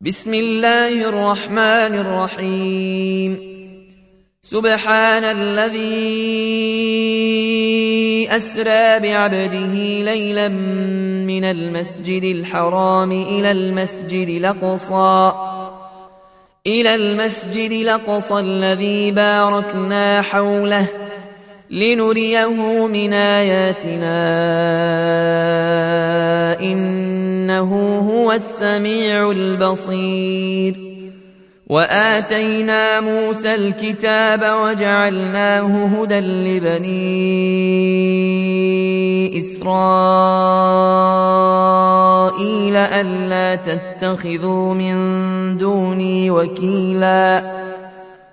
بسم الله الرحمن الرحيم. سبحان الذي أسرى بعبده ليلا من المسجد الحرام إلى المسجد الأقصى. إلى المسجد الأقصى الذي باركنا حوله. لنريه من آياتنا. إنه هو السميع البصير. وآتينا موسى الكتاب وجعلناه هدى لبني إسرائيل ألا تتخذوا من دوني وكيلاً.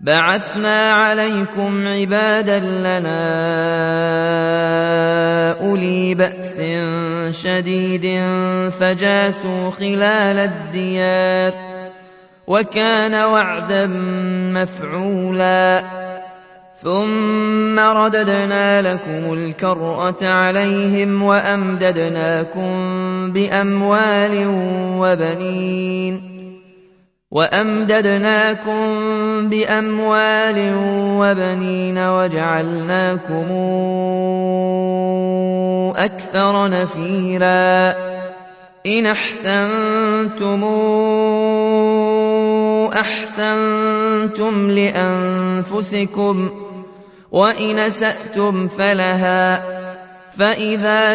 بعثنا عليكم عبادا لنا أولي بأس شديد فجاسوا خلال الديار وكان وعدا مفعولا ثم رددنا لكم الكرة عليهم وأمددناكم بأموال وبنين وأمددناكم بأموال وبنين وجعلناكم أكثر نفيرا. إن أحسنتم أحسنتم لأنفسكم وإن سأتم فلها. فإذا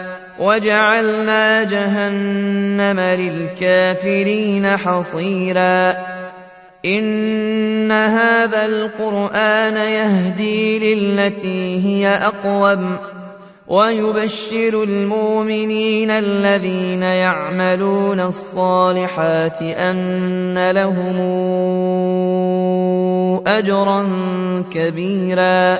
وجعلنا جهنم للكافرين حصيرا. إن هذا القرآن يهدي للتي هي أقوم ويبشر المؤمنين الذين يعملون الصالحات أن لهم أجرا كبيرا.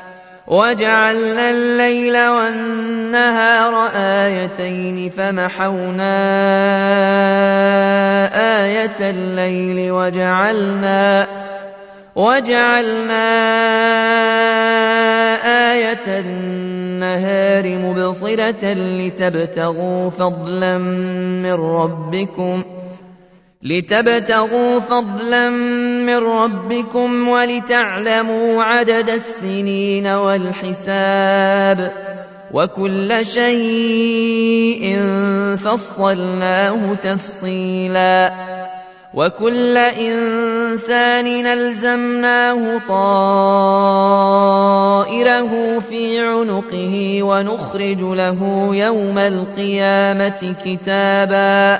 وجعلنا الليل والنهار آيتين فمحونا آية الليل وجعلنا وجعلنا آية النهار مبصرة لتبتغوا فضلا من ربكم لتبتغوا فضلا من ربكم ولتعلموا عدد السنين والحساب وكل شيء فصلناه تفصيلا وكل إنسان نلزمناه طائره في عنقه ونخرج له يوم القيامة كتابا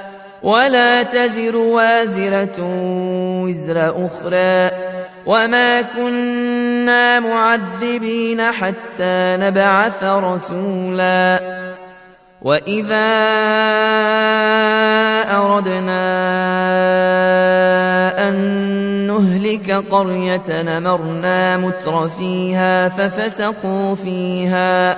ولا تزر وازرة وزر أخرى وما كنا معذبين حتى نبعث رسولا وإذا أردنا أن نهلك قرية نمرنا متر فيها ففسقوا فيها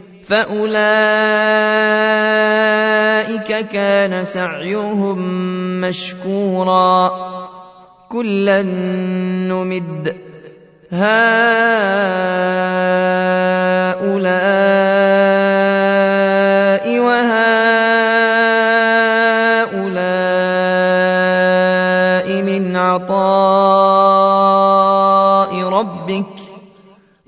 فأولئك كان سعيهم مشكورا. كلا نمد. هؤلاء وهؤلاء من عطاء ربك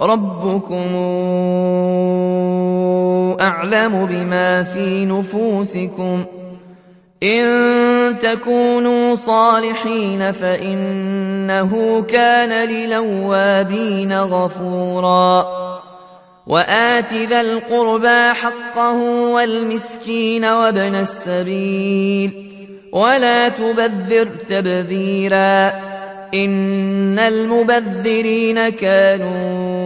ربكم أعلم بما في نفوسكم. إن تكونوا صالحين فإنه كان للوابين غفورا. وآت ذا القربى حقه والمسكين وابن السبيل. ولا تبذر تبذيرا. إن المبذرين كانوا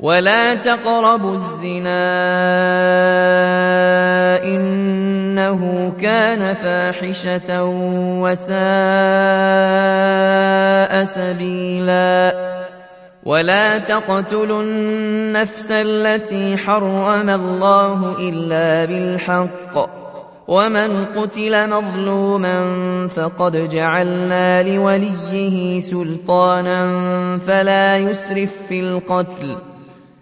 ولا تقربوا الزنا انه كان فاحشه وساء سبيلا ولا تقتلوا النفس التي حرم الله الا بالحق ومن قتل مظلوما فقد جعلنا لوليه سلطانا فلا يسرف في القتل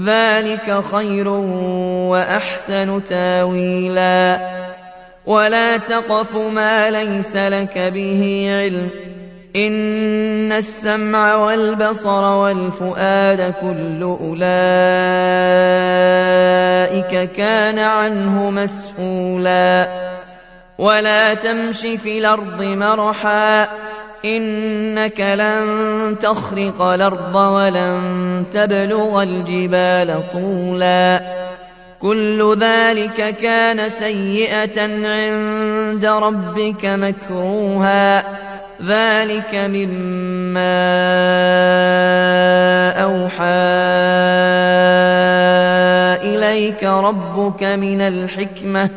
ذلك خير واحسن تاويلا ولا تقف ما ليس لك به علم ان السمع والبصر والفؤاد كل اولئك كان عنه مسؤولا ولا تمش في الأرض مرحا إنك لن تخرق الأرض ولن تبلغ الجبال طولا. كل ذلك كان سيئة عند ربك مكروها. ذلك مما أوحى إليك ربك من الحكمة.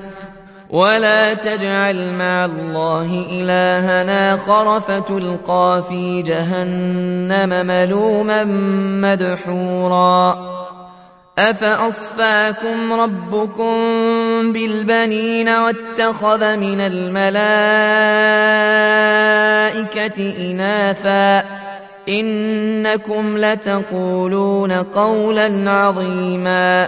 ولا تجعل مع الله الها اخر فتلقى في جهنم ملوما مدحورا افاصفاكم ربكم بالبنين واتخذ من الملائكه اناثا انكم لتقولون قولا عظيما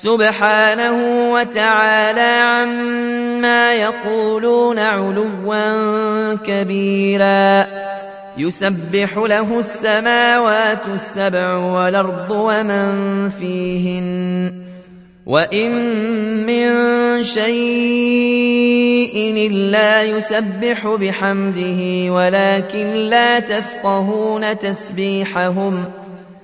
سبحانه وتعالى عما يقولون علوا كبيرا. يسبح له السماوات السبع والأرض ومن فيهن. وإن من شيء إلا يسبح بحمده ولكن لا تفقهون تسبيحهم.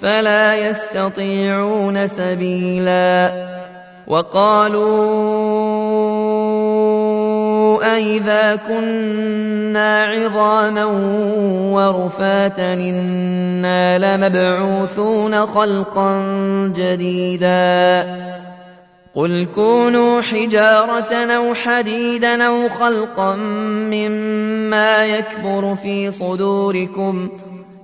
فلا يستطيعون سبيلا. وقالوا أئذا كنا عظاما ورفاتا إنا لمبعوثون خلقا جديدا. قل كونوا حجارة أو حديدا أو خلقا مما يكبر في صدوركم ۖ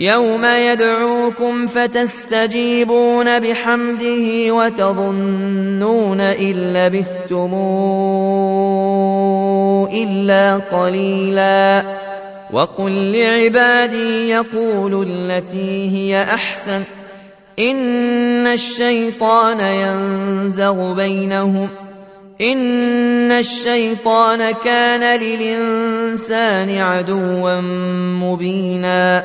يوم يدعوكم فتستجيبون بحمده وتظنون إن لبثتم إلا قليلا. وقل لعبادي يقولوا التي هي أحسن. إن الشيطان ينزغ بينهم. إن الشيطان كان للإنسان عدوا مبينا.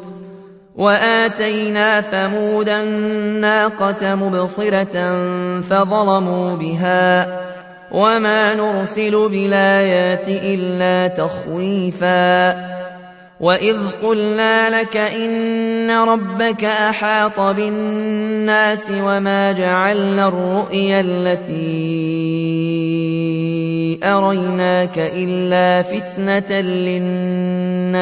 وآتينا ثمود الناقة مبصرة فظلموا بها وما نرسل بالآيات إلا تخويفا وإذ قلنا لك إن ربك أحاط بالناس وما جعلنا الرؤيا التي أريناك إلا فتنة للناس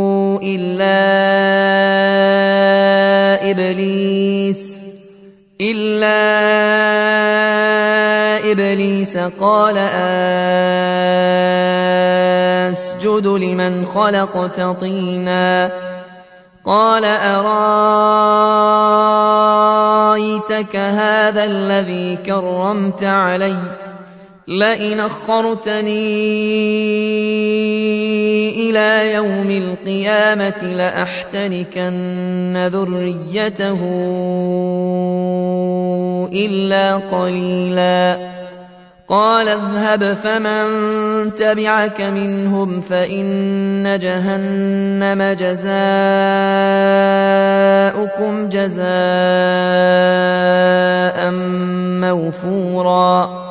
إلا إبليس إلا إبليس قال أسجد لمن خلقت طينا. قال أرأيتك هذا الذي كرمت عليّ؟ لئن أخرتني إلى يوم القيامة لاحتنكن ذريته إلا قليلا. قال اذهب فمن تبعك منهم فإن جهنم جزاؤكم جزاء موفورا.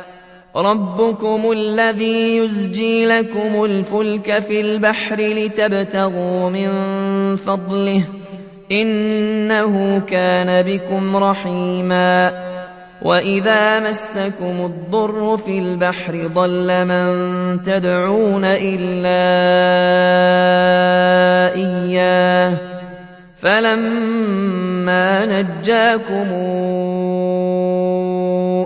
ربكم الذي يزجي لكم الفلك في البحر لتبتغوا من فضله انه كان بكم رحيما. واذا مسكم الضر في البحر ضل من تدعون الا فلما نجاكم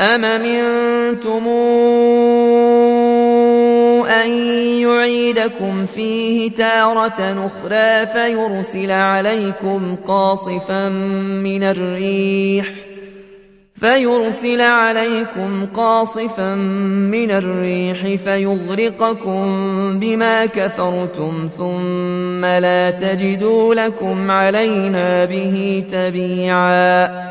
أم منتم أن يعيدكم فيه تارة أخرى فيرسل عليكم قاصفا من الريح ۖ فيرسل عليكم قاصفا من الريح فيغرقكم بما كفرتم ثم لا تجدوا لكم علينا به تبيعا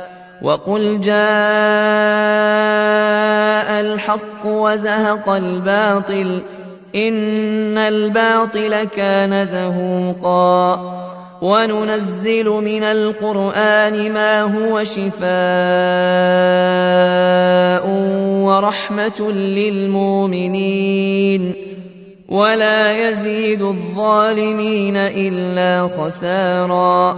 وقل جاء الحق وزهق الباطل إن الباطل كان زهوقا وننزل من القرآن ما هو شفاء ورحمة للمؤمنين ولا يزيد الظالمين إلا خسارا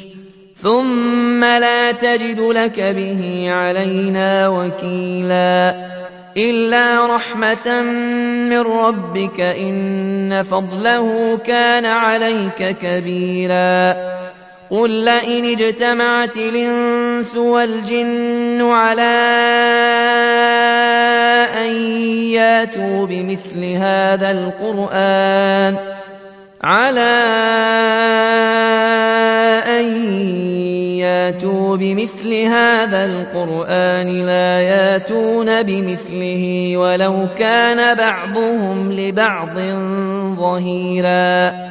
ثم لا تجد لك به علينا وكيلا الا رحمه من ربك ان فضله كان عليك كبيرا قل لئن اجتمعت الانس والجن على ان ياتوا بمثل هذا القران على أن ياتوا بمثل هذا القرآن لا ياتون بمثله ولو كان بعضهم لبعض ظهيرا.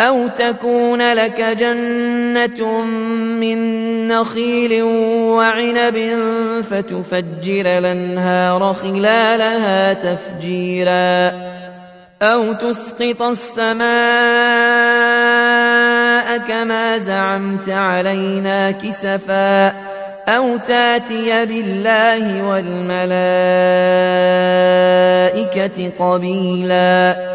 أو تكون لك جنة من نخيل وعنب فتفجر الأنهار خلالها تفجيرا. أو تسقط السماء كما زعمت علينا كسفا. أو تاتي بالله والملائكة قبيلاً.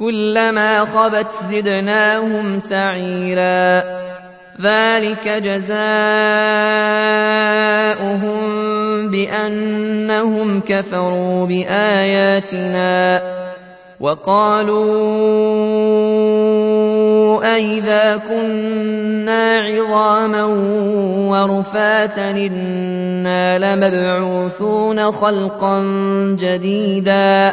كلما خبت زدناهم سعيرا. ذلك جزاؤهم بأنهم كفروا بآياتنا. وقالوا أئذا كنا عظاما ورفاتا إنا لمبعوثون خلقا جديدا.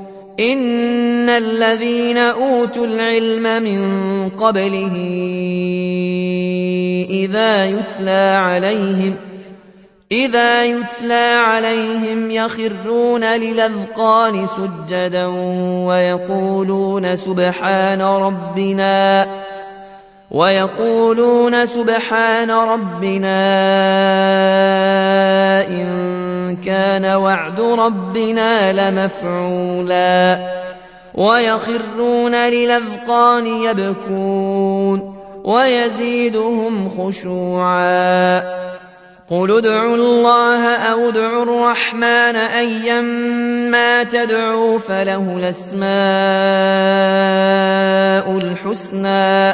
إن الذين أوتوا العلم من قبله إذا يتلى عليهم إذا يتلى عليهم يخرون للأذقان سجدا ويقولون سبحان ربنا ويقولون سبحان ربنا إن كان وعد ربنا لمفعولا ويخرون للأذقان يبكون ويزيدهم خشوعا قل ادعوا الله أو ادعوا الرحمن أيما تدعوا فله الأسماء الحسنى